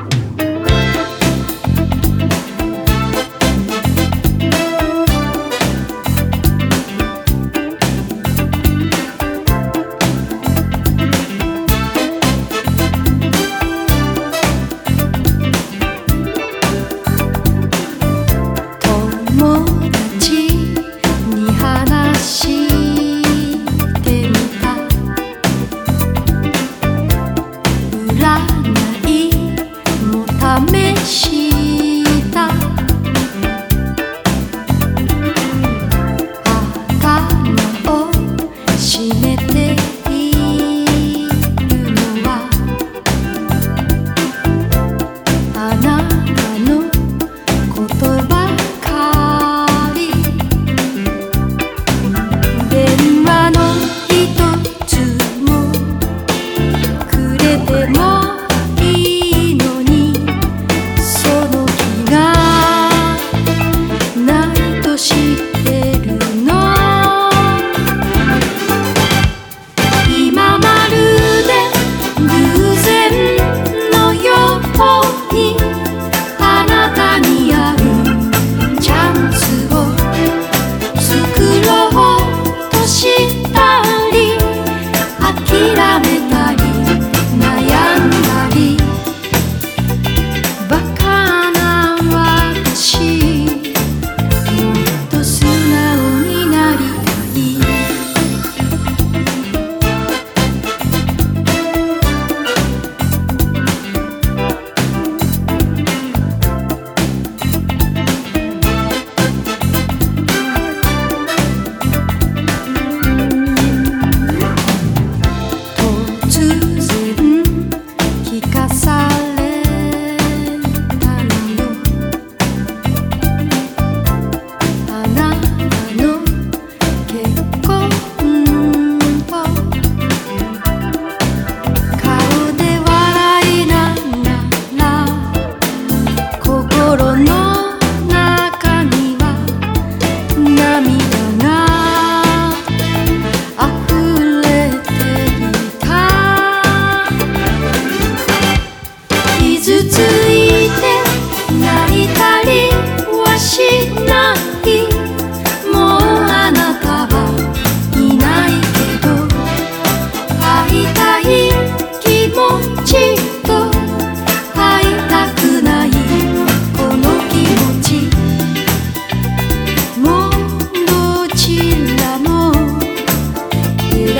友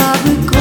I'll be